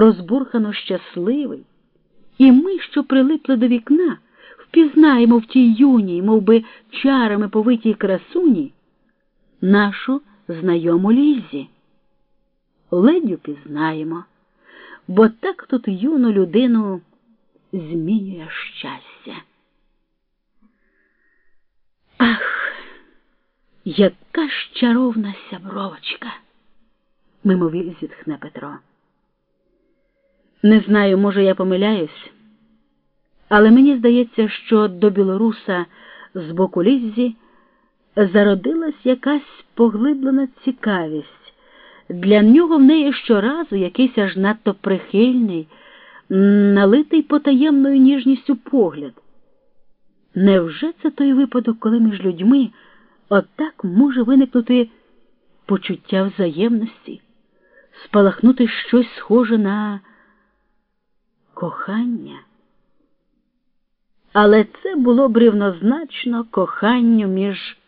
розбурхано щасливий, і ми, що прилипли до вікна, впізнаємо в тій юній, мов би, чарами повитій красуні, нашу знайому Лізі. Ледь упізнаємо, бо так тут юну людину змінює щастя. Ах, яка ж чаровна сябровочка, мимовіль зітхне Петро. Не знаю, може, я помиляюсь, але мені здається, що до білоруса з боку Ліззі зародилась якась поглиблена цікавість. Для нього в неї щоразу якийсь аж надто прихильний, налитий потаємною ніжністю погляд. Невже це той випадок, коли між людьми отак може виникнути почуття взаємності, спалахнути щось схоже на кохання? Але це було б рівнозначно коханню між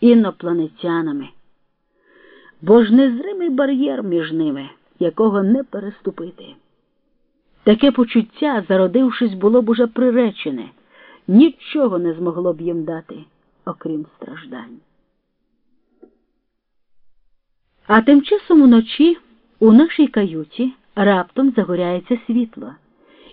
інопланетянами, бо ж незримий бар'єр між ними, якого не переступити. Таке почуття, зародившись, було б уже приречене, нічого не змогло б їм дати, окрім страждань. А тим часом уночі у нашій каюті раптом загоряється світло,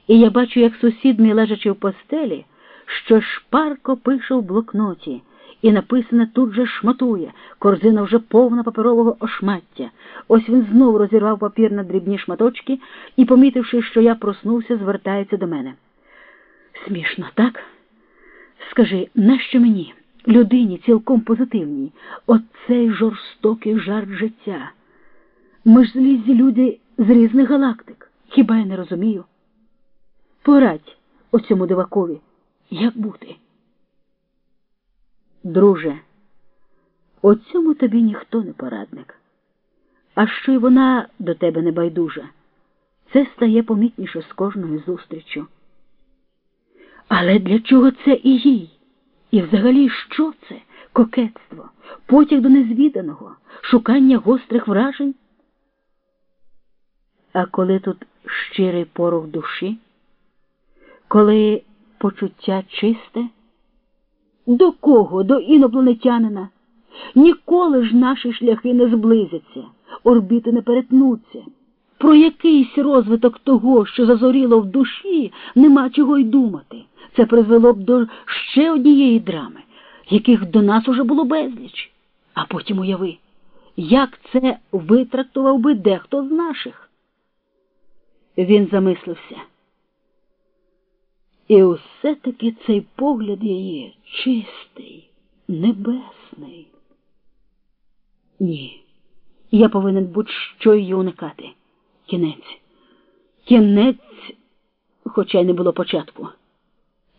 і я бачу, як сусід мій лежачи в постелі, що шпарко пише в блокноті і написане тут же шматує, корзина вже повна паперового ошмаття. Ось він знову розірвав папір на дрібні шматочки і, помітивши, що я проснувся, звертається до мене. Смішно, так? Скажи, нащо мені, людині цілком позитивній, оцей жорстокий жарт життя? Ми ж злізі люди з різних галактик. Хіба я не розумію? Порадь оцьому дивакові, як бути? Друже, у цьому тобі ніхто не порадник. А що й вона до тебе не байдужа, це стає помітніше з кожною зустрічю. Але для чого це і їй? І взагалі що це? Кокетство, потяг до незвіданого, шукання гострих вражень? А коли тут щирий порох душі, коли почуття чисте? До кого? До інопланетянина? Ніколи ж наші шляхи не зблизяться, орбіти не перетнуться. Про якийсь розвиток того, що зазоріло в душі, нема чого й думати. Це призвело б до ще однієї драми, яких до нас уже було безліч. А потім уяви, як це витрактував би дехто з наших. Він замислився. І усе таки цей погляд її чистий, небесний. Ні, я повинен будь-що її уникати. Кінець. Кінець, хоча й не було початку.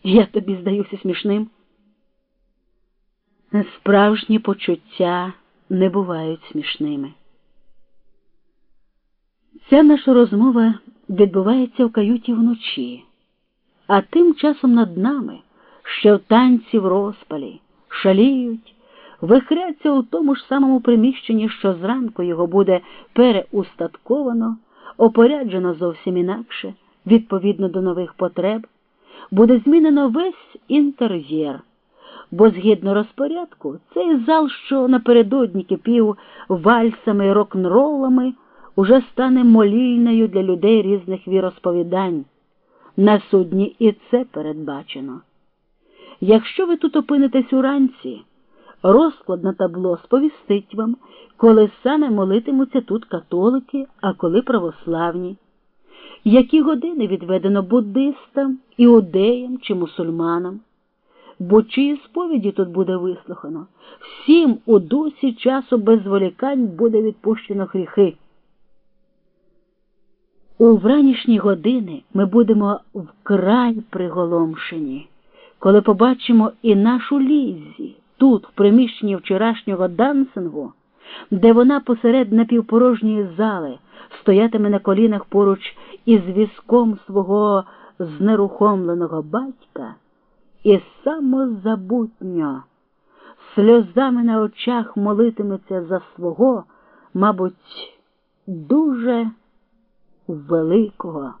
Я тобі здаюся смішним. Справжні почуття не бувають смішними. Ця наша розмова відбувається в каюті вночі. А тим часом над нами, що в танці в розпалі, шаліють, вихряться у тому ж самому приміщенні, що зранку його буде переустатковано, опоряджено зовсім інакше, відповідно до нових потреб, буде змінено весь інтер'єр. Бо згідно розпорядку, цей зал, що напередодні кипів вальсами рок-н-ролами, уже стане молільною для людей різних віросповідань. На судні і це передбачено. Якщо ви тут опинитесь уранці, розклад на табло сповістить вам, коли саме молитимуться тут католики, а коли православні, які години відведено буддистам, іудеям чи мусульманам, бо чиї сповіді тут буде вислухано, всім у дусі часу без зволікань буде відпущено гріхи. У вранішні години ми будемо вкрай приголомшені, коли побачимо і нашу лізі тут, в приміщенні вчорашнього дансингу, де вона посеред напівпорожньої зали стоятиме на колінах поруч із візком свого знерухомленого батька, і самозабутньо, сльозами на очах молитиметься за свого, мабуть, дуже великого.